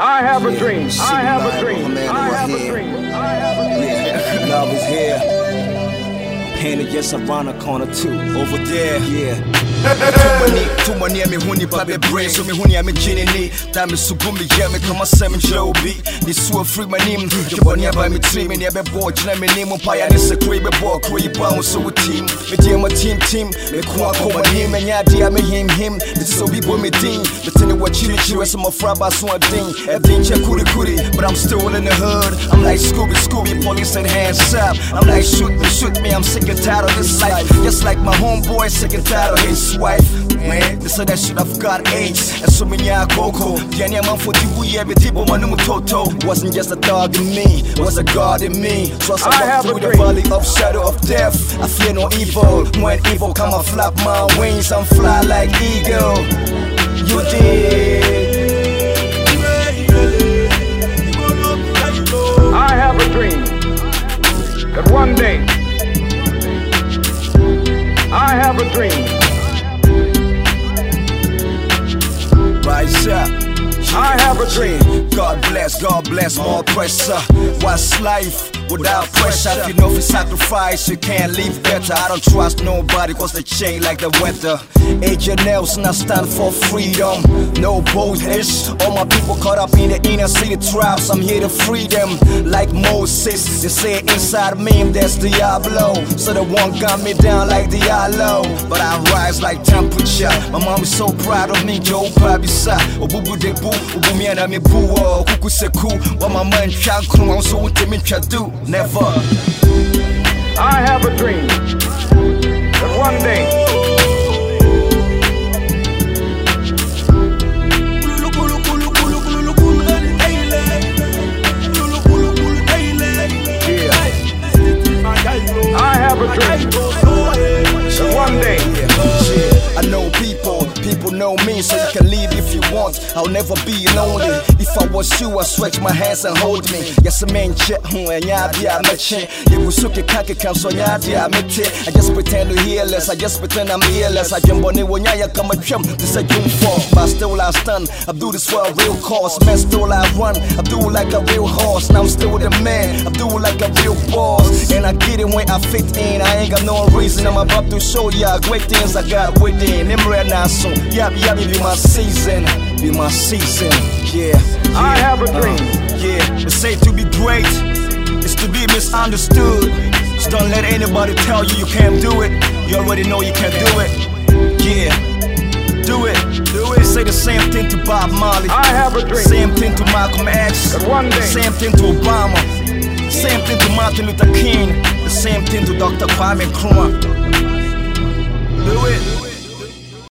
I have a dream. I have a dream. I have a dream. I have a dream. Love is here. Painted just around the corner too. Over there, yeah. Too many me huni pa be brain. So me huni ame jini ni so me yeah me. Come sem jobi ni so free my name. The bunny by me tree me ne be boy na me name. Pa ya ne se kwe be boy kwe pa so with team. Me dear my team team. Me ko my name. Me nya dia me him him. This is so boy me ding. Me tell what chili chili some of fraba so a ding. Everything check kuri kuri but I'm still in the hood. I'm like Scooby Scooby police and hands up. I'm like shoot me shoot me I'm sick and tired of this life. Just like my homeboy sick and tired of his wife. Man they said that shit I've got AIDS and so many I coco. Jenny man for you yeah me tipo man no toto wasn't just a dog in me was a god in me. So I have through the valley of shadow of death. I fear no evil when evil come I flap my wings I'm fly like eagle. You did. I have a dream that one day Rise up I have a dream. God bless, God bless, more pressure. What's life without pressure? If you know you sacrifice, you can't live better. I don't trust nobody cause they change like the weather. AJ Nelson, I stand for freedom. No boldness. All my people caught up in the inner city traps. I'm here to free them like Moses. They say inside me, there's Diablo. So the one got me down like Diallo. But I rise like temperature. My mom is so proud of me, Joe Pabisa. Obubu de bu, ubumi and I'm a boo. Kuku seku, what my man chankru, I'm so intimate, do. Never. I have a dream that one day. I have a dream one day I know people, people know me, so you can leave I'll never be lonely. If I was you, I'd stretch my hands and hold me. Yes, hmm, a man check who and ya be a matching. You will suck your kaki can so ya be a mete. I just pretend to hear less, I just pretend I'm earless. I jump on it when ya come a chum, this a jump for. But still I stand, I do this for a real cause. Man, still I run, I do like a real horse. Now I'm still the man, I do like a real boss. I get it when I fit in, I ain't got no reason. I'm about to show ya great things I got within. Them red now, so yap yap, be my season, be my season. Yeah, yeah. I have a uh, dream. yeah, it's safe to be great it's to be misunderstood. So don't let anybody tell you you can't do it. You already know you can't do it. Yeah, do it, do it. Say the same thing to Bob Marley. I have a dream Same thing to Malcolm X. one day Same thing to Obama. Same thing to Martin Luther King, the same thing to Dr. Kwame Nkrumah. Do it.